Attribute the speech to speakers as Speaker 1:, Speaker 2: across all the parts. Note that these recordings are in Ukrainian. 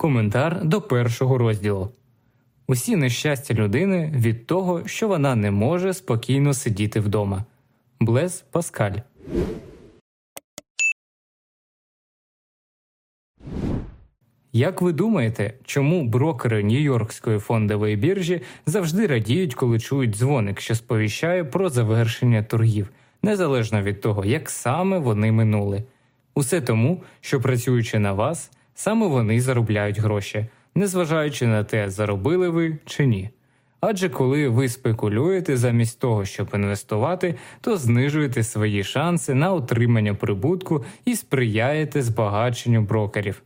Speaker 1: Коментар до першого розділу. Усі нещастя людини від того, що вона не може спокійно сидіти вдома. Блез Паскаль. Як ви думаєте, чому брокери Нью-Йоркської фондової біржі завжди радіють, коли чують дзвоник, що сповіщає про завершення торгів, незалежно від того, як саме вони минули? Усе тому, що працюючи на вас, саме вони заробляють гроші, незважаючи на те, заробили ви чи ні. Адже коли ви спекулюєте замість того, щоб інвестувати, то знижуєте свої шанси на отримання прибутку і сприяєте збагаченню брокерів.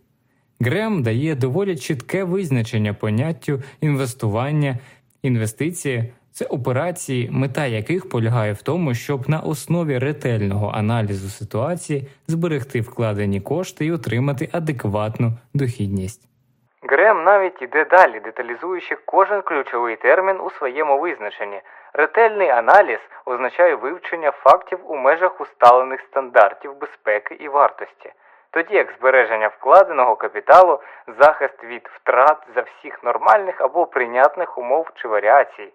Speaker 1: Грем дає доволі чітке визначення поняттю інвестування, інвестиції це операції, мета яких полягає в тому, щоб на основі ретельного аналізу ситуації зберегти вкладені кошти і отримати адекватну дохідність.
Speaker 2: Грем навіть іде далі, деталізуючи кожен ключовий термін у своєму визначенні. Ретельний аналіз означає вивчення фактів у межах усталених стандартів безпеки і вартості, тоді як збереження вкладеного капіталу, захист від втрат за всіх нормальних або прийнятних умов чи варіацій.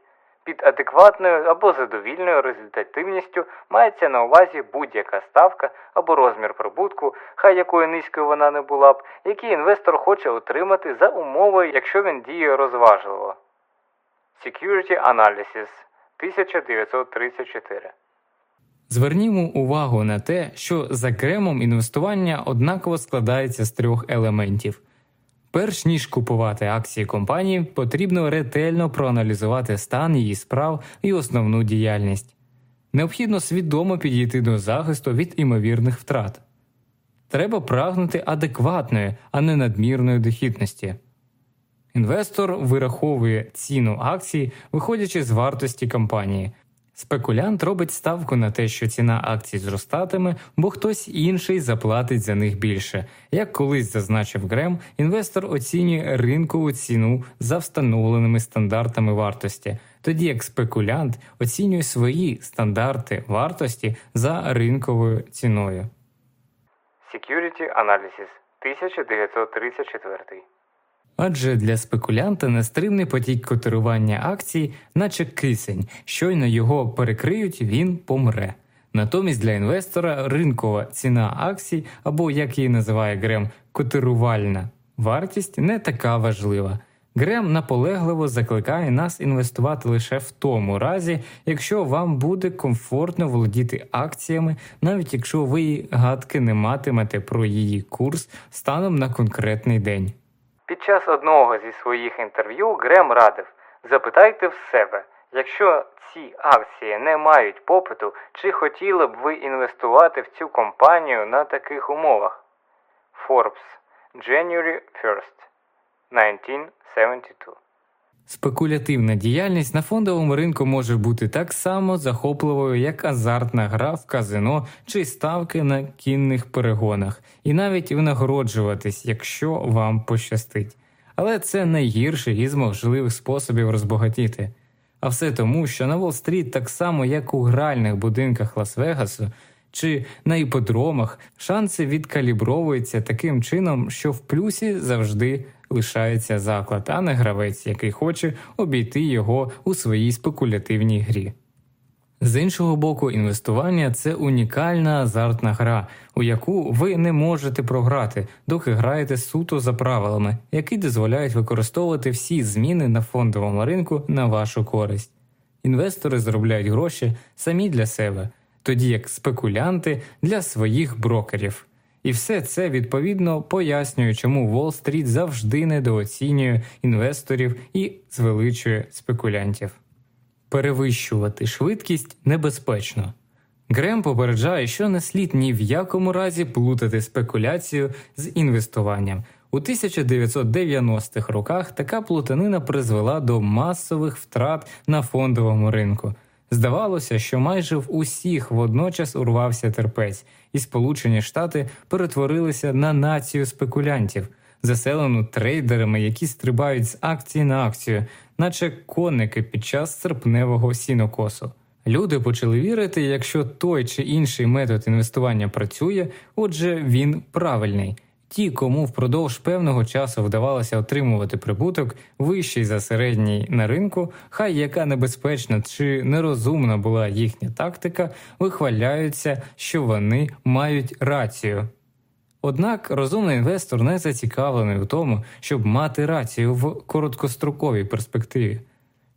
Speaker 2: Під адекватною або задовільною результативністю мається на увазі будь-яка ставка або розмір прибутку, хай якою низькою вона не була б, який інвестор хоче отримати за умовою, якщо він діє розважливо. Security Analysis 1934
Speaker 1: Звернімо увагу на те, що за кремом інвестування однаково складається з трьох елементів. Перш ніж купувати акції компанії, потрібно ретельно проаналізувати стан її справ і основну діяльність. Необхідно свідомо підійти до захисту від імовірних втрат. Треба прагнути адекватної, а не надмірної дохідності. Інвестор вираховує ціну акції, виходячи з вартості компанії. Спекулянт робить ставку на те, що ціна акцій зростатиме, бо хтось інший заплатить за них більше. Як колись зазначив Грем, інвестор оцінює ринкову ціну за встановленими стандартами вартості, тоді як спекулянт оцінює свої стандарти вартості за ринковою ціною.
Speaker 2: Security Analysis 1934
Speaker 1: Адже для спекулянта нестримний потік котирування акцій, наче кисень, щойно його перекриють, він помре. Натомість для інвестора ринкова ціна акцій, або як її називає Грем, котирувальна вартість не така важлива. Грем наполегливо закликає нас інвестувати лише в тому разі, якщо вам буде комфортно володіти акціями, навіть якщо ви гадки не матимете про її курс станом на конкретний день.
Speaker 2: Під час одного зі своїх інтерв'ю Грем радив запитайте в себе, якщо ці акції не мають попиту, чи хотіли б ви інвестувати в цю компанію на таких умовах? Forbes, January 1st, 1972
Speaker 1: Спекулятивна діяльність на фондовому ринку може бути так само захопливою, як азартна гра в казино чи ставки на кінних перегонах, і навіть винагороджуватись, якщо вам пощастить. Але це найгірший із можливих способів розбагатіти. А все тому, що на Уолл-стріт, так само як у гральних будинках Лас-Вегасу чи на іподромах, шанси відкалібровуються таким чином, що в плюсі завжди лишається заклад, а не гравець, який хоче обійти його у своїй спекулятивній грі. З іншого боку, інвестування це унікальна азартна гра, у яку ви не можете програти, доки граєте суто за правилами, які дозволяють використовувати всі зміни на фондовому ринку на вашу користь. Інвестори заробляють гроші самі для себе, тоді як спекулянти для своїх брокерів. І все це відповідно пояснює, чому Уолл-стріт завжди недооцінює інвесторів і звеличує спекулянтів. Перевищувати швидкість небезпечно. Грем попереджає, що не слід ні в якому разі плутати спекуляцію з інвестуванням. У 1990-х роках така плутанина призвела до масових втрат на фондовому ринку. Здавалося, що майже в усіх водночас урвався терпець, і Сполучені Штати перетворилися на націю спекулянтів, заселену трейдерами, які стрибають з акції на акцію, наче коники під час серпневого сінокосу. Люди почали вірити, якщо той чи інший метод інвестування працює, отже, він правильний. Ті, кому впродовж певного часу вдавалося отримувати прибуток вищий за середній на ринку, хай яка небезпечна чи нерозумна була їхня тактика, вихваляються, що вони мають рацію. Однак розумний інвестор не зацікавлений у тому, щоб мати рацію в короткостроковій перспективі.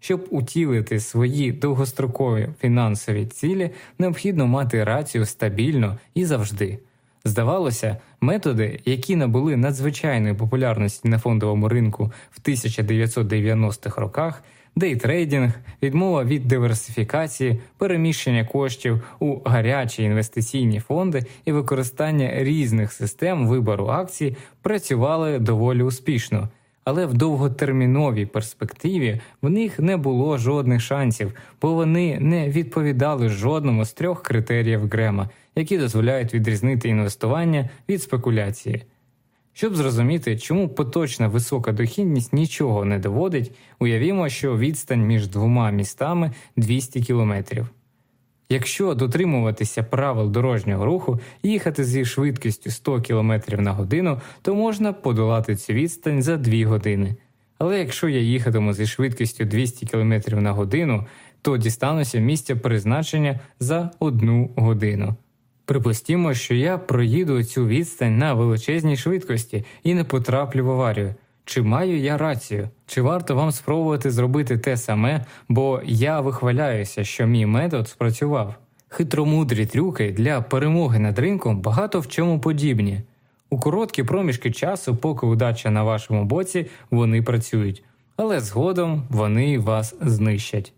Speaker 1: Щоб утілити свої довгострокові фінансові цілі, необхідно мати рацію стабільно і завжди. Здавалося, методи, які набули надзвичайної популярності на фондовому ринку в 1990-х роках, дейтрейдинг, відмова від диверсифікації, переміщення коштів у гарячі інвестиційні фонди і використання різних систем вибору акцій працювали доволі успішно. Але в довготерміновій перспективі в них не було жодних шансів, бо вони не відповідали жодному з трьох критеріїв Грема, які дозволяють відрізнити інвестування від спекуляції. Щоб зрозуміти, чому поточна висока дохідність нічого не доводить, уявімо, що відстань між двома містами 200 кілометрів. Якщо дотримуватися правил дорожнього руху і їхати зі швидкістю 100 км на годину, то можна подолати цю відстань за 2 години. Але якщо я їхатиму зі швидкістю 200 км на годину, то дістануся місця призначення за 1 годину. Припустімо, що я проїду цю відстань на величезній швидкості і не потраплю в аварію. Чи маю я рацію? Чи варто вам спробувати зробити те саме, бо я вихваляюся, що мій метод спрацював? Хитромудрі трюки для перемоги над ринком багато в чому подібні. У короткі проміжки часу, поки удача на вашому боці, вони працюють, але згодом вони вас знищать.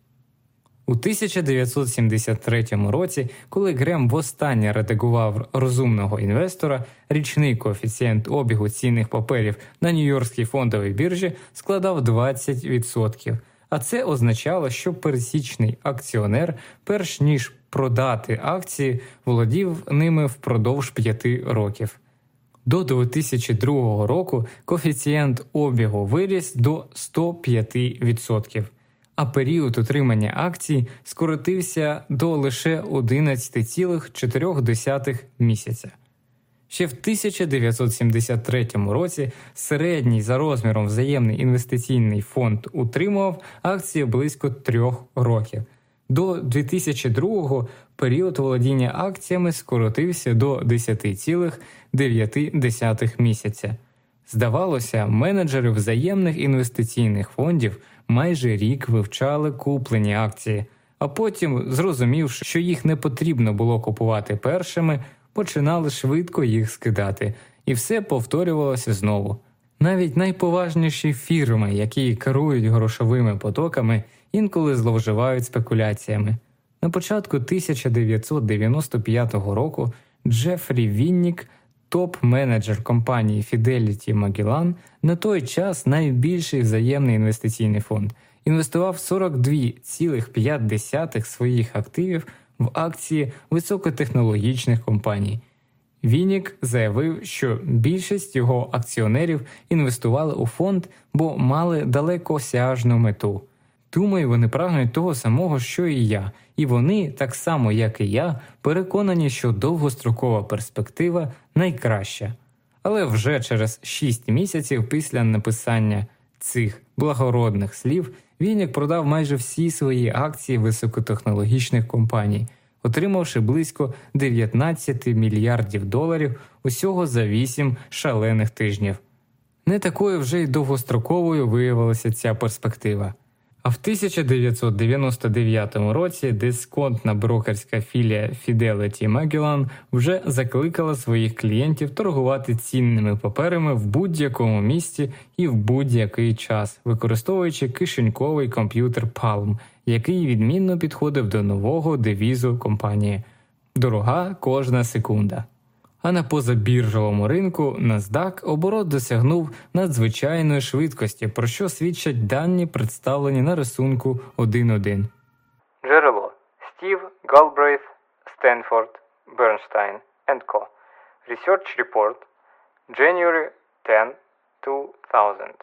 Speaker 1: У 1973 році, коли Грем востаннє редагував розумного інвестора, річний коефіцієнт обігу цінних паперів на Нью-Йоркській фондовій біржі складав 20%. А це означало, що пересічний акціонер, перш ніж продати акції, володів ними впродовж 5 років. До 2002 року коефіцієнт обігу виріс до 105% а період утримання акцій скоротився до лише 11,4 місяця. Ще в 1973 році середній за розміром взаємний інвестиційний фонд утримував акції близько трьох років. До 2002-го період володіння акціями скоротився до 10,9 місяця. Здавалося, менеджери взаємних інвестиційних фондів майже рік вивчали куплені акції, а потім, зрозумівши, що їх не потрібно було купувати першими, починали швидко їх скидати, і все повторювалося знову. Навіть найповажніші фірми, які керують грошовими потоками, інколи зловживають спекуляціями. На початку 1995 року Джефрі Віннік топ-менеджер компанії Fidelity Magellan, на той час найбільший взаємний інвестиційний фонд, інвестував 42,5 своїх активів в акції високотехнологічних компаній. Вінік заявив, що більшість його акціонерів інвестували у фонд, бо мали далекосяжну мету. Думаю, вони прагнуть того самого, що і я, і вони, так само як і я, переконані, що довгострокова перспектива найкраща. Але вже через шість місяців після написання цих благородних слів Вінник продав майже всі свої акції високотехнологічних компаній, отримавши близько 19 мільярдів доларів усього за 8 шалених тижнів. Не такою вже й довгостроковою виявилася ця перспектива. А в 1999 році дисконтна брокерська філія Fidelity Magellan вже закликала своїх клієнтів торгувати цінними паперами в будь-якому місці і в будь-який час, використовуючи кишеньковий комп'ютер Palm, який відмінно підходив до нового девізу компанії. Дорога кожна секунда а на позабіржовому ринку NASDAQ оборот досягнув надзвичайної швидкості, про що свідчать дані, представлені на рисунку 1.1.
Speaker 2: Джерело Стів Галбрейт, Стенфорд, Бернштайн Co. Research Report January 10, 2000.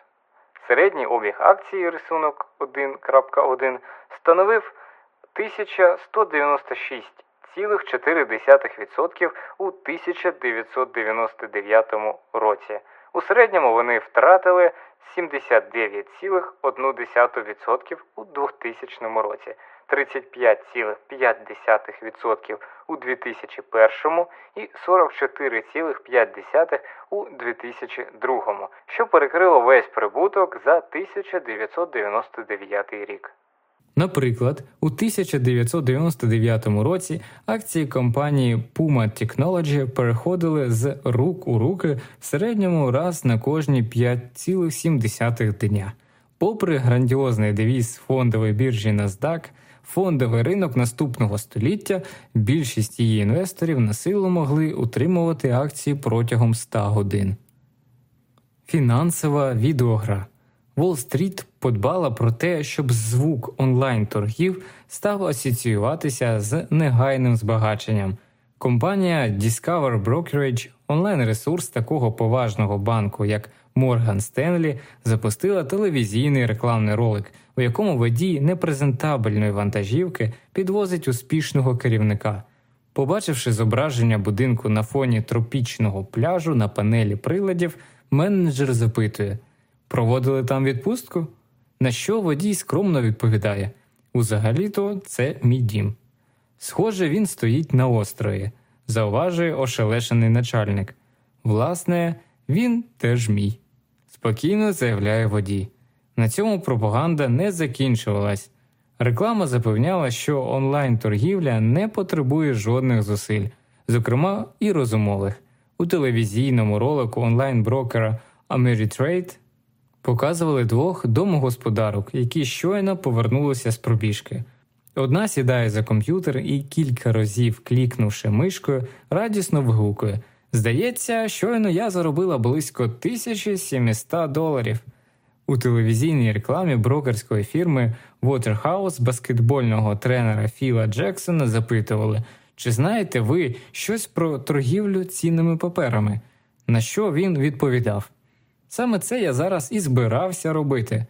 Speaker 2: Середній обіг акції рисунок 1.1 становив 1196 2,4% у 1999 році. У середньому вони втратили 79,1% у 2000 році, 35,5% у 2001 і 44,5% у 2002, що перекрило весь прибуток за 1999 рік.
Speaker 1: Наприклад, у 1999 році акції компанії Puma Technology переходили з рук у руки в середньому раз на кожні 5,7 дня. Попри грандіозний девіз фондової біржі NASDAQ, фондовий ринок наступного століття більшість її інвесторів на силу могли утримувати акції протягом 100 годин. Фінансова відеогра Уолл-стріт подбала про те, щоб звук онлайн-торгів став асоціюватися з негайним збагаченням. Компанія Discover Brokerage, онлайн-ресурс такого поважного банку, як Morgan Stanley, запустила телевізійний рекламний ролик, у якому водій непрезентабельної вантажівки підвозить успішного керівника. Побачивши зображення будинку на фоні тропічного пляжу на панелі приладів, менеджер запитує. Проводили там відпустку? На що водій скромно відповідає Узагалі-то це мій дім. Схоже, він стоїть на острові, зауважує ошелешений начальник. Власне, він теж мій. Спокійно заявляє водій. На цьому пропаганда не закінчувалась. Реклама запевняла, що онлайн-торгівля не потребує жодних зусиль, зокрема і розумових. У телевізійному ролику онлайн-брокера Ameritrade показували двох домогосподарок, які щойно повернулися з пробіжки. Одна сідає за комп'ютер і кілька разів, клікнувши мишкою, радісно вигукує Здається, щойно я заробила близько 1700 доларів. У телевізійній рекламі брокерської фірми Waterhouse баскетбольного тренера Філа Джексона запитували, чи знаєте ви щось про торгівлю цінними паперами? На що він відповідав Саме це я зараз і збирався робити.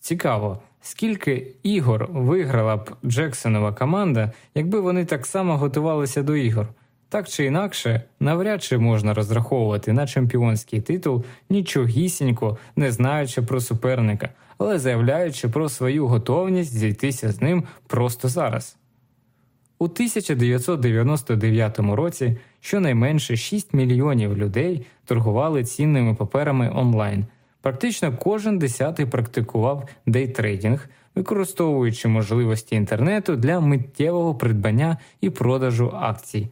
Speaker 1: Цікаво, скільки ігор виграла б Джексонова команда, якби вони так само готувалися до ігор. Так чи інакше, навряд чи можна розраховувати на чемпіонський титул нічогісінько, не знаючи про суперника, але заявляючи про свою готовність зійтися з ним просто зараз. У 1999 році щонайменше 6 мільйонів людей торгували цінними паперами онлайн. Практично кожен десятий практикував дейтрейдинг, використовуючи можливості інтернету для миттєвого придбання і продажу акцій.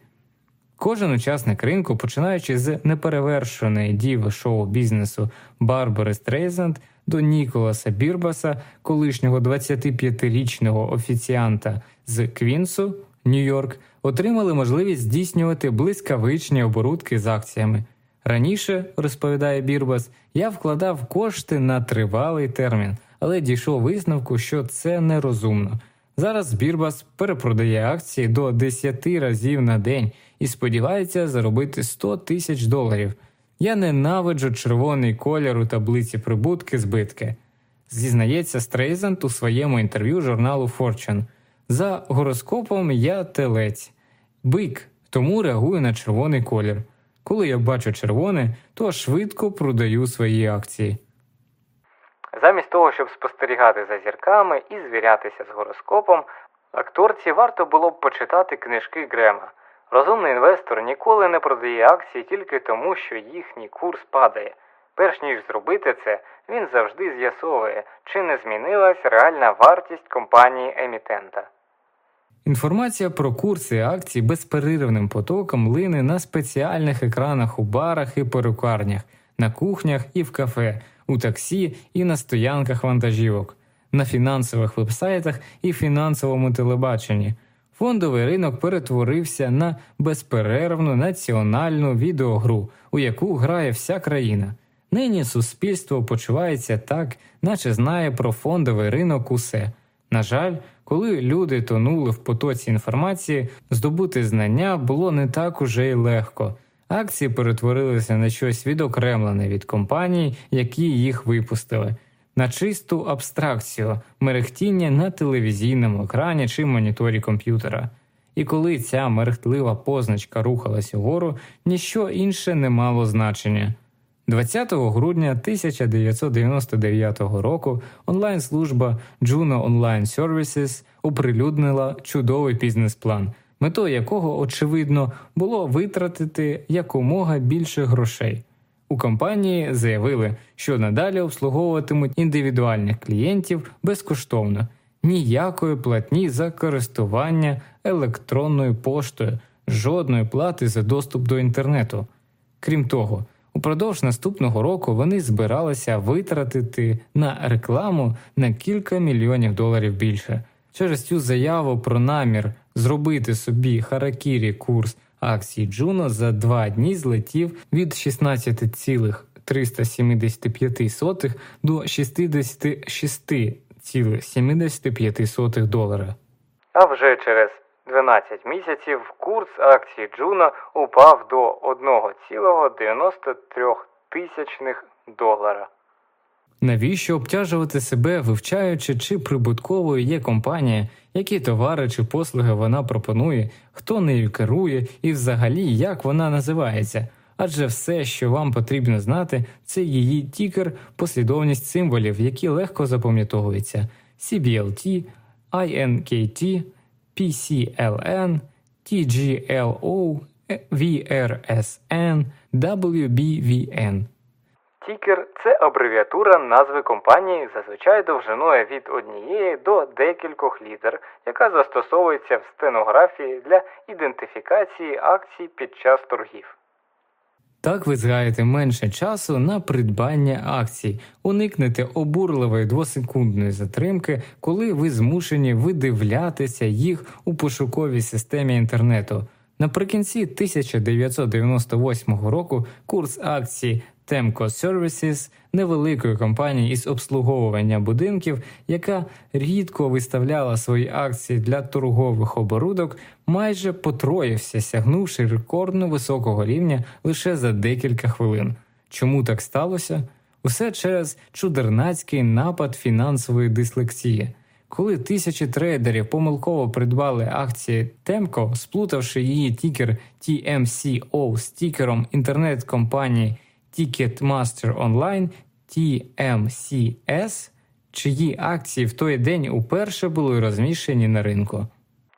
Speaker 1: Кожен учасник ринку, починаючи з неперевершеної діви шоу бізнесу Барбари Стрейзанд до Ніколаса Бірбаса, колишнього 25-річного офіціанта з Квінсу, Нью-Йорк, отримали можливість здійснювати блискавичні оборудки з акціями. Раніше, розповідає Бірбас, я вкладав кошти на тривалий термін, але дійшов висновку, що це нерозумно. Зараз Бірбас перепродає акції до 10 разів на день і сподівається заробити 100 тисяч доларів. Я ненавиджу червоний колір у таблиці прибутки збитки. Зізнається Стрейзанд у своєму інтерв'ю журналу Fortune. За гороскопом я телець, бик, тому реагую на червоний колір. Коли я бачу червоне, то швидко продаю свої акції.
Speaker 2: Замість того, щоб спостерігати за зірками і звірятися з гороскопом, акторці варто було б почитати книжки Грема. Розумний інвестор ніколи не продає акції тільки тому, що їхній курс падає. Перш ніж зробити це, він завжди з'ясовує, чи не змінилась реальна вартість компанії емітента.
Speaker 1: Інформація про курси акцій безперервним потоком лине на спеціальних екранах у барах і перукарнях, на кухнях і в кафе, у таксі і на стоянках вантажівок, на фінансових вебсайтах і фінансовому телебаченні. Фондовий ринок перетворився на безперервну національну відеогру, у яку грає вся країна. Нині суспільство почувається так, наче знає про фондовий ринок усе. На жаль, коли люди тонули в потоці інформації, здобути знання було не так уже й легко. Акції перетворилися на щось відокремлене від компаній, які їх випустили, на чисту абстракцію, мерехтіння на телевізійному екрані чи моніторі комп'ютера. І коли ця мерехтлива позначка рухалась угору, ніщо інше не мало значення. 20 грудня 1999 року онлайн-служба Juno Online Services оприлюднила чудовий бізнес-план, метою якого, очевидно, було витратити якомога більше грошей. У компанії заявили, що надалі обслуговуватимуть індивідуальних клієнтів безкоштовно, ніякої платні за користування електронною поштою, жодної плати за доступ до інтернету. Крім того, упродовж наступного року вони збиралися витратити на рекламу на кілька мільйонів доларів більше. Через цю заяву про намір зробити собі харакірі курс акцій Джуно за два дні злетів від 16,375 до 66,75 долара.
Speaker 2: А вже через 12 місяців курс акцій Джуно упав до 1,93 тисячних долара.
Speaker 1: Навіщо обтяжувати себе, вивчаючи, чи прибутковою є компанія, які товари чи послуги вона пропонує, хто нею керує і взагалі як вона називається? Адже все, що вам потрібно знати, це її тікер, послідовність символів, які легко запам'ятовуються: CBLT, INKT, PCLN, TGLO, VRSN, WBVN.
Speaker 2: Тікер це абревіатура назви компанії, зазвичай довжиною від однієї до декількох літер, яка застосовується в стенографії для ідентифікації акцій під час торгів.
Speaker 1: Так ви згаєте менше часу на придбання акцій, уникнете обурливої двосекундної затримки, коли ви змушені видивлятися їх у пошуковій системі інтернету. Наприкінці 1998 року курс акцій Temco Services невеликої компанії із обслуговування будинків, яка рідко виставляла свої акції для торгових оборудок, майже потроївся, сягнувши рекордно високого рівня лише за декілька хвилин. Чому так сталося? Усе через чудернацький напад фінансової дислексії. Коли тисячі трейдерів помилково придбали акції Temco, сплутавши її тікер TMCO з тікером інтернет-компанії Ticketmaster Online TMCS, чиї акції в той день уперше були розміщені на ринку.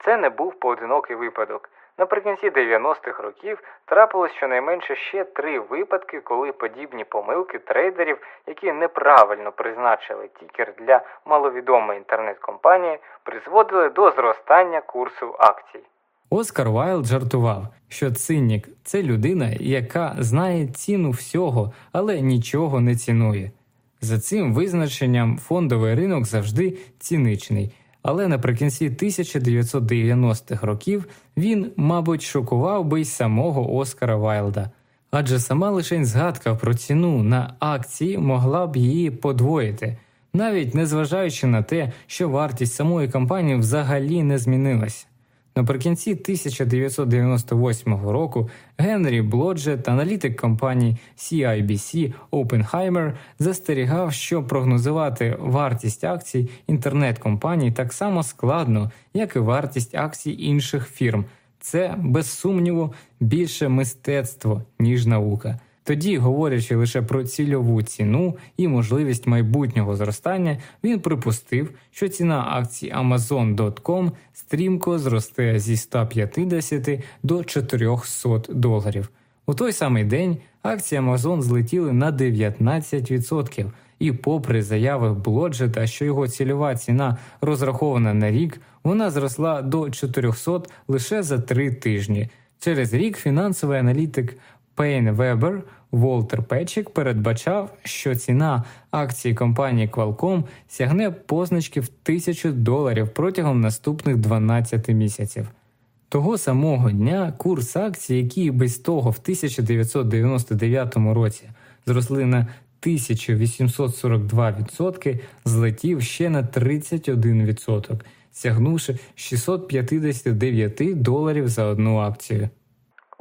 Speaker 2: Це не був поодинокий випадок. Наприкінці 90-х років трапилось щонайменше ще три випадки, коли подібні помилки трейдерів, які неправильно призначили тікер для маловідомої інтернет-компанії, призводили до зростання курсу акцій.
Speaker 1: Оскар Вайлд жартував, що циннік це людина, яка знає ціну всього, але нічого не цінує. За цим визначенням фондовий ринок завжди ціничний, але наприкінці 1990-х років він, мабуть, шокував би й самого Оскара Вайлда, адже сама лише згадка про ціну на акції могла б її подвоїти, навіть незважаючи на те, що вартість самої компанії взагалі не змінилася. Наприкінці 1998 року Генрі Блоджет, аналітик компанії CIBC Oppenheimer, застерігав, що прогнозувати вартість акцій інтернет-компаній так само складно, як і вартість акцій інших фірм. Це без сумніву більше мистецтво ніж наука. Тоді, говорячи лише про цільову ціну і можливість майбутнього зростання, він припустив, що ціна акцій Amazon.com стрімко зросте зі 150 до 400 доларів. У той самий день акції Amazon злетіли на 19%, і, попри заяви Блоджета, що його цільова ціна розрахована на рік, вона зросла до 400 лише за три тижні. Через рік фінансовий аналітик Пейн Вебер Волтер Печик передбачав, що ціна акції компанії Qualcomm сягне позначки в тисячу доларів протягом наступних 12 місяців. Того самого дня курс акцій, які без того в 1999 році зросли на 1842%, злетів ще на 31%, сягнувши 659 доларів за одну акцію.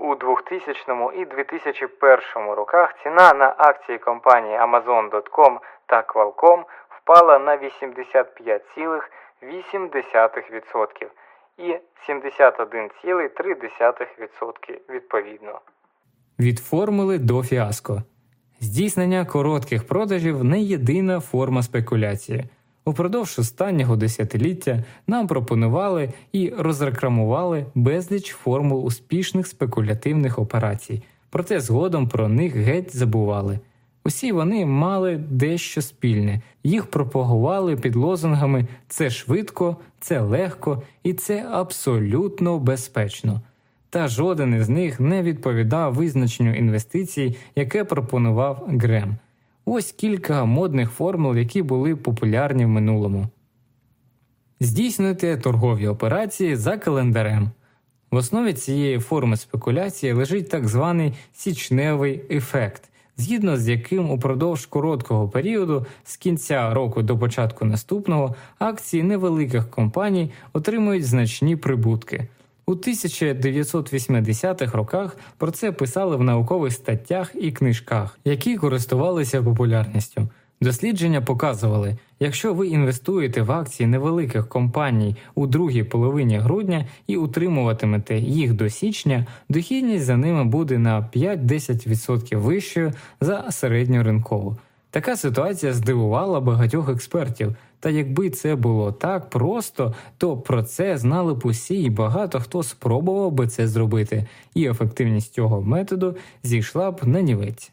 Speaker 2: У 2000 і 2001 роках ціна на акції компанії Amazon.com та Qualcomm впала на 85,8%. і 71,3% відповідно.
Speaker 1: Від формули до фіаско. Здійснення коротких продажів не єдина форма спекуляції. Упродовж останнього десятиліття нам пропонували і розрекламували безліч формул успішних спекулятивних операцій, проте згодом про них геть забували. Усі вони мали дещо спільне, їх пропагували під лозунгами це швидко, це легко і це абсолютно безпечно. Та жоден із них не відповідав визначенню інвестицій, яке пропонував Грем. Ось кілька модних формул, які були популярні в минулому. Здійснюйте торгові операції за календарем. В основі цієї форми спекуляції лежить так званий січневий ефект, згідно з яким упродовж короткого періоду з кінця року до початку наступного акції невеликих компаній отримують значні прибутки. У 1980-х роках про це писали в наукових статтях і книжках, які користувалися популярністю. Дослідження показували, якщо ви інвестуєте в акції невеликих компаній у другій половині грудня і утримуватимете їх до січня, дохідність за ними буде на 5-10% вищою за середньоринкову. Така ситуація здивувала багатьох експертів. Та якби це було так просто, то про це знали б усі, і багато хто спробував би це зробити, і ефективність цього методу зійшла б на нівець.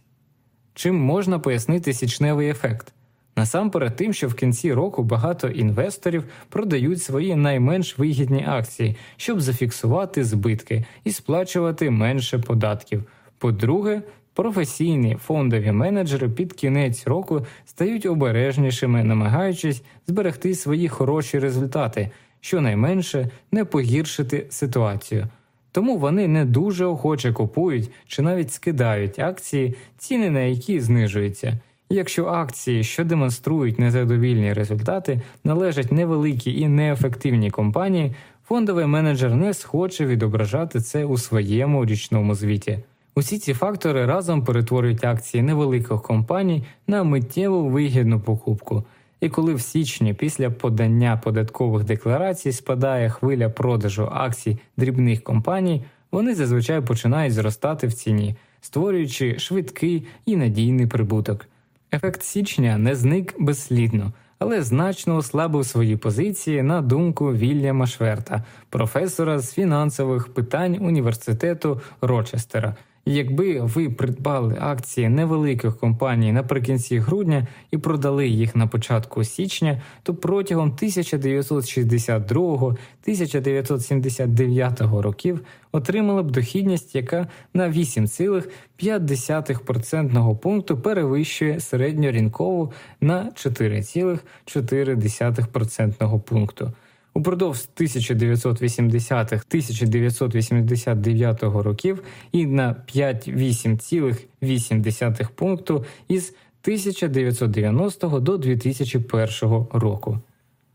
Speaker 1: Чим можна пояснити січневий ефект? Насамперед тим, що в кінці року багато інвесторів продають свої найменш вигідні акції, щоб зафіксувати збитки і сплачувати менше податків. По-друге, професійні фондові менеджери під кінець року стають обережнішими, намагаючись зберегти свої хороші результати, щонайменше не погіршити ситуацію. Тому вони не дуже охоче купують чи навіть скидають акції, ціни на які знижуються. Якщо акції, що демонструють незадовільні результати, належать невеликій і неефективній компанії, фондовий менеджер не схоче відображати це у своєму річному звіті. Усі ці фактори разом перетворюють акції невеликих компаній на миттєву вигідну покупку. І коли в січні після подання податкових декларацій спадає хвиля продажу акцій дрібних компаній, вони зазвичай починають зростати в ціні, створюючи швидкий і надійний прибуток. Ефект січня не зник безслідно, але значно ослабив свої позиції на думку Вільяма Шверта, професора з фінансових питань університету Рочестера. Якби ви придбали акції невеликих компаній наприкінці грудня і продали їх на початку січня, то протягом 1962-1979 років отримали б дохідність, яка на 8,5% пункту перевищує середньорінкову на 4,4% пункту. Упродовж 1980-1989 років і на 5,8,8 пункту із 1990 до 2001 року.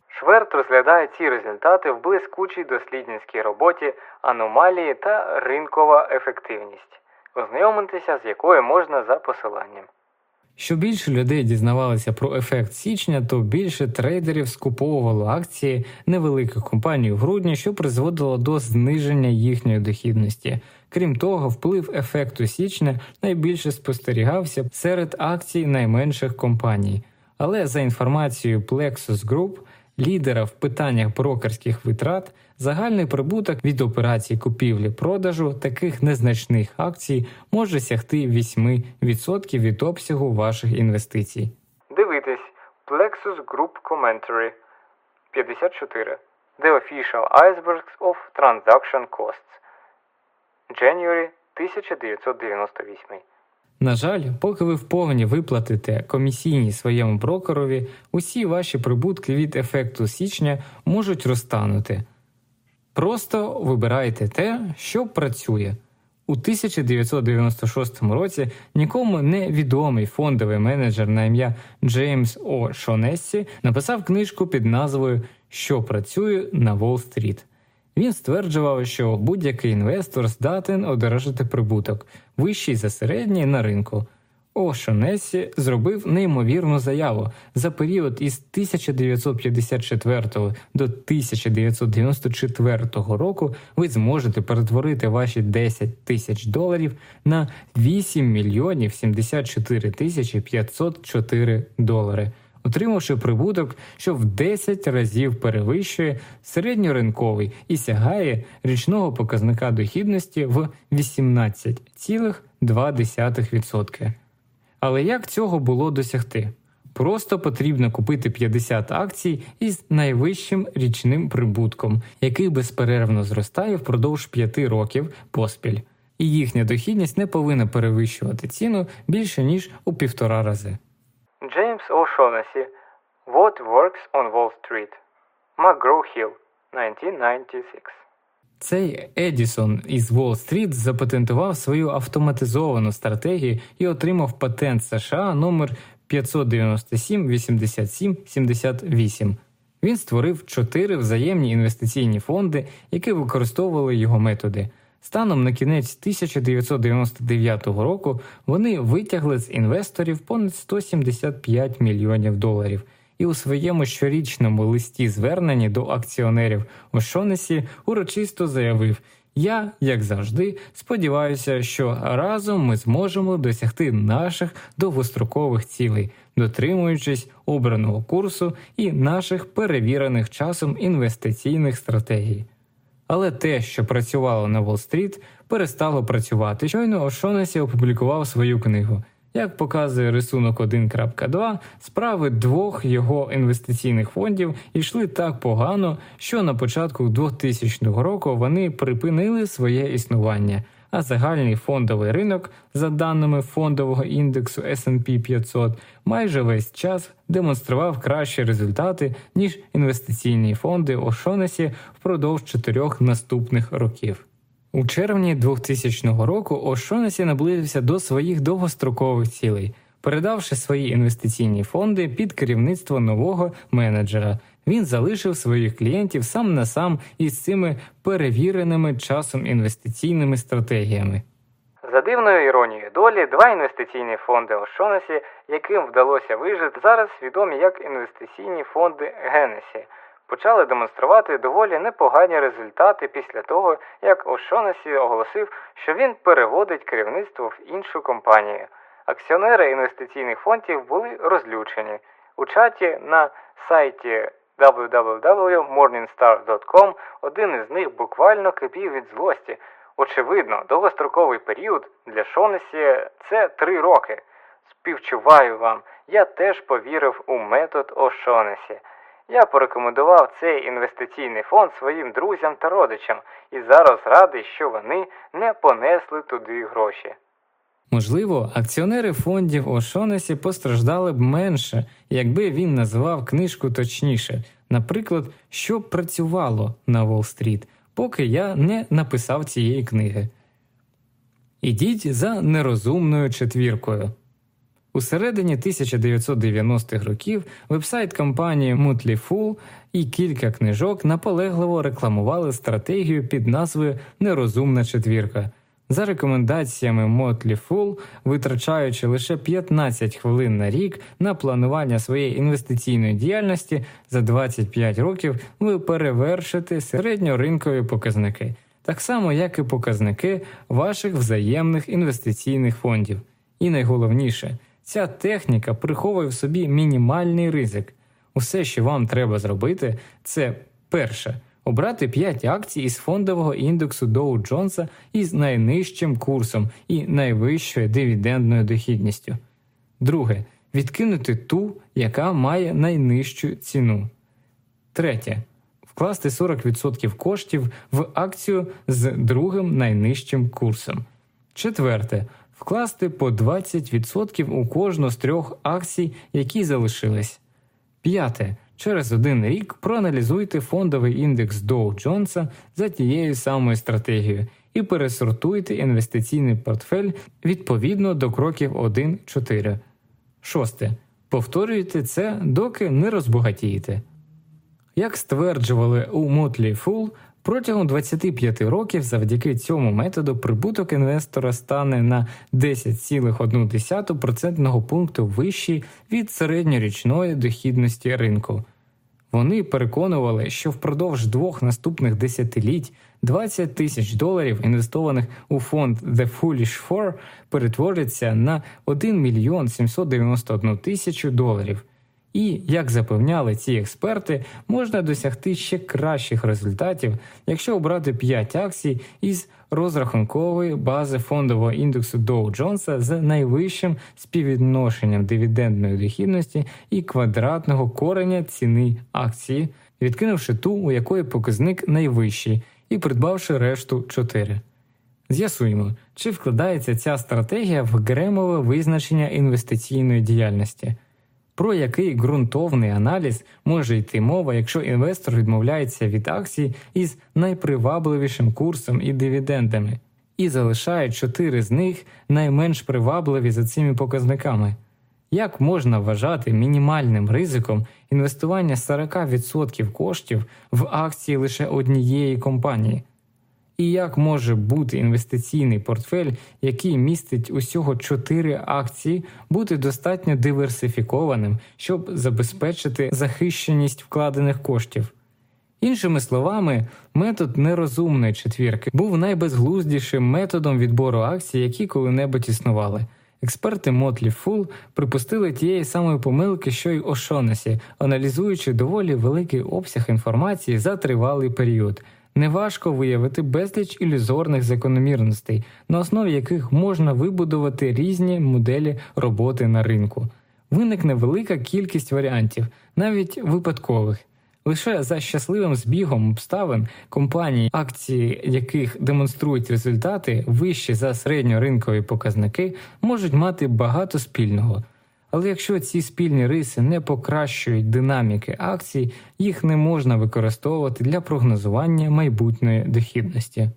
Speaker 2: Шверт розглядає ці результати в блискучій дослідницькій роботі аномалії та ринкова ефективність, ознайомитися з якою можна за посиланням.
Speaker 1: Що більше людей дізнавалися про ефект січня, то більше трейдерів скуповувало акції невеликих компаній в грудні, що призводило до зниження їхньої дохідності. Крім того, вплив ефекту січня найбільше спостерігався серед акцій найменших компаній. Але за інформацією Plexus Group, лідера в питаннях брокерських витрат, загальний прибуток від операцій купівлі-продажу таких незначних акцій може сягти 8% від обсягу ваших інвестицій.
Speaker 2: Дивитись. Plexus Group Commentary. 54 The Official Icebergs of Transaction Costs. January 1998
Speaker 1: На жаль, поки ви вповні виплатите комісійні своєму брокерові, усі ваші прибутки від ефекту січня можуть розтанути. Просто вибирайте те, що працює. У 1996 році нікому не відомий фондовий менеджер на ім'я Джеймс О. Шонессі написав книжку під назвою Що працює на Уолл-стріт». Він стверджував, що будь-який інвестор здатен одержати прибуток, вищий за середній на ринку. Ошонесі зробив неймовірну заяву за період із 1954 до 1994 року. Ви зможете перетворити ваші 10 тисяч доларів на 8 мільйонів 74 тисячі 504 долари отримавши прибуток, що в 10 разів перевищує середньоринковий і сягає річного показника дохідності в 18,2%. Але як цього було досягти? Просто потрібно купити 50 акцій із найвищим річним прибутком, який безперервно зростає впродовж 5 років поспіль, і їхня дохідність не повинна перевищувати ціну більше ніж у півтора рази.
Speaker 2: Джеймс О'Шонесі What Works on Wall Street McGraw-Hill 1996
Speaker 1: Цей Едісон із Уолл-стріт запатентував свою автоматизовану стратегію і отримав патент США номер 597 87 78. Він створив чотири взаємні інвестиційні фонди, які використовували його методи. Станом на кінець 1999 року вони витягли з інвесторів понад 175 мільйонів доларів. І у своєму щорічному листі зверненні до акціонерів у Шонесі урочисто заявив: Я, як завжди, сподіваюся, що разом ми зможемо досягти наших довгострокових цілей, дотримуючись обраного курсу і наших перевірених часом інвестиційних стратегій. Але те, що працювало на Уолл-стріт, перестало працювати. Щойно Ошонесі опублікував свою книгу. Як показує рисунок 1.2, справи двох його інвестиційних фондів йшли так погано, що на початку 2000 року вони припинили своє існування. А загальний фондовий ринок, за даними фондового індексу SP 500, майже весь час демонстрував кращі результати ніж інвестиційні фонди Ошонесі впродовж чотирьох наступних років. У червні 2000 року Ошонесі наблизився до своїх довгострокових цілей, передавши свої інвестиційні фонди під керівництво нового менеджера. Він залишив своїх клієнтів сам на сам із цими перевіреними часом інвестиційними стратегіями.
Speaker 2: За дивною іронією долі, два інвестиційні фонди Ошонесі, яким вдалося вижити, зараз відомі як інвестиційні фонди Генесі почали демонструвати доволі непогані результати після того, як Ошонесі оголосив, що він переводить керівництво в іншу компанію. Акціонери інвестиційних фондів були розлючені. У чаті на сайті www.morningstar.com один із них буквально кипів від злості. Очевидно, довгостроковий період для Шонесі це три роки. Співчуваю вам, я теж повірив у метод Ошонесі. Я порекомендував цей інвестиційний фонд своїм друзям та родичам і зараз радий, що вони не понесли туди гроші.
Speaker 1: Можливо, акціонери фондів Ошонесі постраждали б менше, якби він назвав книжку точніше, наприклад, що працювало на Уолл-стріт, поки я не написав цієї книги. Ідіть за нерозумною четвіркою. У середині 1990-х років вебсайт компанії Motley Fool і кілька книжок наполегливо рекламували стратегію під назвою Нерозумна четвірка. За рекомендаціями Motley Fool, витрачаючи лише 15 хвилин на рік на планування своєї інвестиційної діяльності за 25 років, ви перевершите середньоринкові показники, так само як і показники ваших взаємних інвестиційних фондів. І найголовніше. Ця техніка приховує в собі мінімальний ризик. Усе, що вам треба зробити, це перше обрати 5 акцій із фондового індексу Доу Джонса із найнижчим курсом і найвищою дивідендною дохідністю. Друге відкинути ту, яка має найнижчу ціну. Третє. Вкласти 40% коштів в акцію з другим найнижчим курсом. Четверте вкласти по 20% у кожну з трьох акцій, які залишились. П'яте. Через один рік проаналізуйте фондовий індекс Dow Джонса за тією самою стратегією і пересортуйте інвестиційний портфель відповідно до кроків 1-4. Шосте. Повторюйте це, доки не розбогатієте. Як стверджували у Motley Fool, Протягом 25 років завдяки цьому методу прибуток інвестора стане на 10,1% пункту вищий від середньорічної дохідності ринку. Вони переконували, що впродовж двох наступних десятиліть 20 тисяч доларів, інвестованих у фонд The Foolish Four, перетвориться на 1 мільйон 791 тисячу доларів. І, як запевняли ці експерти, можна досягти ще кращих результатів, якщо обрати 5 акцій із розрахункової бази фондового індексу Dow Jones з найвищим співвідношенням дивідендної дохідності і квадратного кореня ціни акції, відкинувши ту, у якої показник найвищий, і придбавши решту 4. З'ясуємо, чи вкладається ця стратегія в гремове визначення інвестиційної діяльності про який ґрунтовний аналіз може йти мова, якщо інвестор відмовляється від акцій із найпривабливішим курсом і дивідендами, і залишає чотири з них найменш привабливі за цими показниками. Як можна вважати мінімальним ризиком інвестування 40% коштів в акції лише однієї компанії? І як може бути інвестиційний портфель, який містить усього 4 акції, бути достатньо диверсифікованим, щоб забезпечити захищеність вкладених коштів? Іншими словами, метод нерозумної четвірки був найбезглуздішим методом відбору акцій, які коли-небудь існували. Експерти Мотлі Фул припустили тієї самої помилки, що й Ошонесі, аналізуючи доволі великий обсяг інформації за тривалий період. Неважко виявити безліч ілюзорних закономірностей, на основі яких можна вибудувати різні моделі роботи на ринку. Виникне велика кількість варіантів, навіть випадкових. Лише за щасливим збігом обставин компанії, акції яких демонструють результати вищі за середньоринкові показники, можуть мати багато спільного. Але якщо ці спільні риси не покращують динаміки акцій, їх не можна використовувати для прогнозування майбутньої дохідності.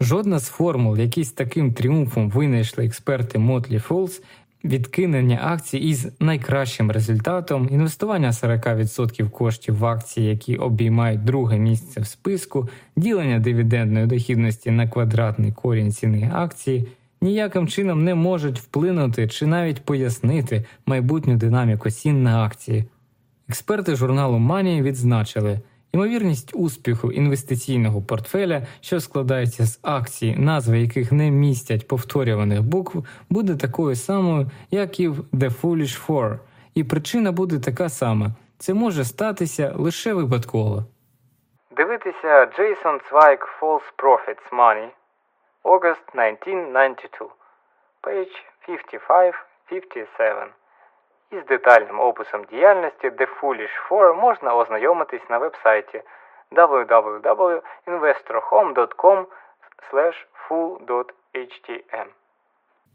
Speaker 1: Жодна з формул, які з таким тріумфом винайшли експерти Мотлі Фолс, відкинення акцій із найкращим результатом, інвестування 40% коштів в акції, які обіймають друге місце в списку, ділення дивідендної дохідності на квадратний корінь ціни акції ніяким чином не можуть вплинути чи навіть пояснити майбутню динаміку цін на акції. Експерти журналу Money відзначили, ймовірність успіху інвестиційного портфеля, що складається з акцій, назви яких не містять повторюваних букв, буде такою самою, як і в The Foolish Four, і причина буде така сама. Це може статися лише випадково.
Speaker 2: Дивитися Джейсон Цвайк False Profits Money August 1992, page 55-57. Із детальним описом діяльності The Foolish Four можна ознайомитись на вебсайті www.investorhome.com full.htm.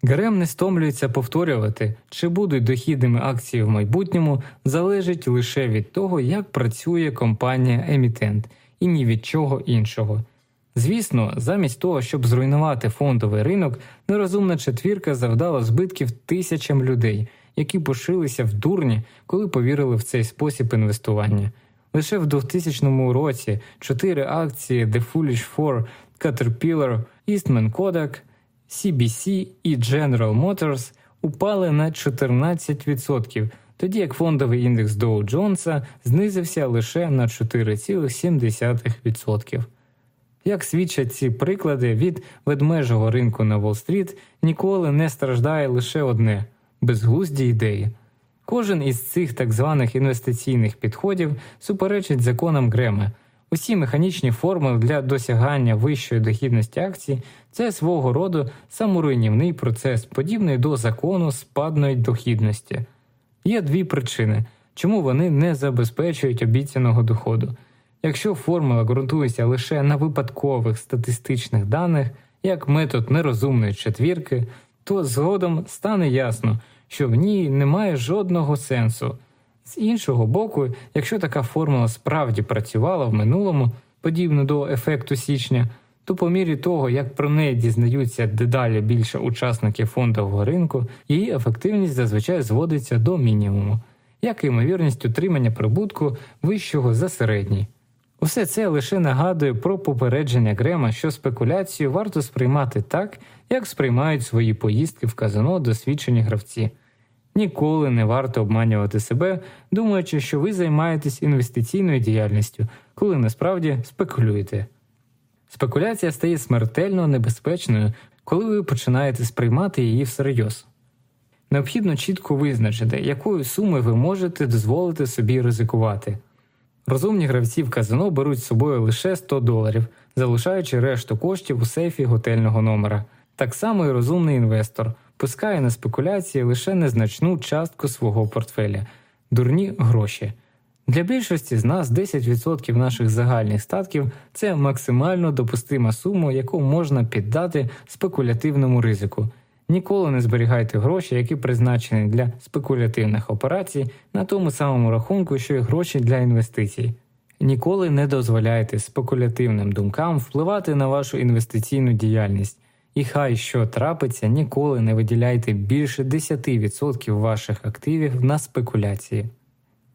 Speaker 1: Грем не стомлюється повторювати, чи будуть дохідними акції в майбутньому, залежить лише від того, як працює компанія емітент і ні від чого іншого. Звісно, замість того, щоб зруйнувати фондовий ринок, нерозумна четвірка завдала збитків тисячам людей, які пошилися в дурні, коли повірили в цей спосіб інвестування. Лише в 2000 році чотири акції The Foolish Four, Caterpillar, Eastman Kodak, CBC і General Motors упали на 14%, тоді як фондовий індекс Dow Jones знизився лише на 4,7%. Як свідчать ці приклади, від ведмежого ринку на Уолл-стріт ніколи не страждає лише одне безглузді ідеї. Кожен із цих так званих інвестиційних підходів суперечить законам Грема. Усі механічні формули для досягання вищої дохідності акцій це свого роду саморуйнівний процес, подібний до закону спадної дохідності. Є дві причини, чому вони не забезпечують обіцяного доходу. Якщо формула ґрунтується лише на випадкових статистичних даних, як метод нерозумної четвірки, то згодом стане ясно, що в ній немає жодного сенсу. З іншого боку, якщо така формула справді працювала в минулому, подібно до ефекту січня, то по мірі того, як про неї дізнаються дедалі більше учасників фондового ринку, її ефективність зазвичай зводиться до мінімуму, як і ймовірність отримання прибутку вищого за середній. Усе це лише нагадує про попередження Грема, що спекуляцію варто сприймати так, як сприймають свої поїздки в казино досвідчені гравці. Ніколи не варто обманювати себе, думаючи, що ви займаєтесь інвестиційною діяльністю, коли насправді спекулюєте. Спекуляція стає смертельно небезпечною, коли ви починаєте сприймати її всерйоз. Необхідно чітко визначити, якою сумою ви можете дозволити собі ризикувати. Розумні гравці в казино беруть з собою лише 100 доларів, залишаючи решту коштів у сейфі готельного номера. Так само і розумний інвестор пускає на спекуляції лише незначну частку свого портфеля дурні гроші. Для більшості з нас 10% наших загальних статків це максимально допустима сума, яку можна піддати спекулятивному ризику. Ніколи не зберігайте гроші, які призначені для спекулятивних операцій, на тому самому рахунку, що й гроші для інвестицій. Ніколи не дозволяйте спекулятивним думкам впливати на вашу інвестиційну діяльність, і хай що трапиться, ніколи не виділяйте більше 10% ваших активів на спекуляції.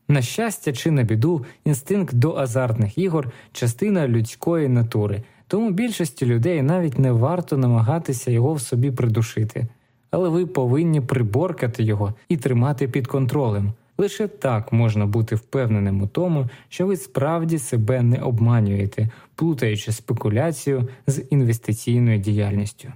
Speaker 1: На щастя чи на біду, інстинкт до азартних ігор частина людської натури, тому більшості людей навіть не варто намагатися його в собі придушити, але ви повинні приборкати його і тримати під контролем. Лише так можна бути впевненим у тому, що ви справді себе не обманюєте, плутаючи спекуляцію з інвестиційною діяльністю.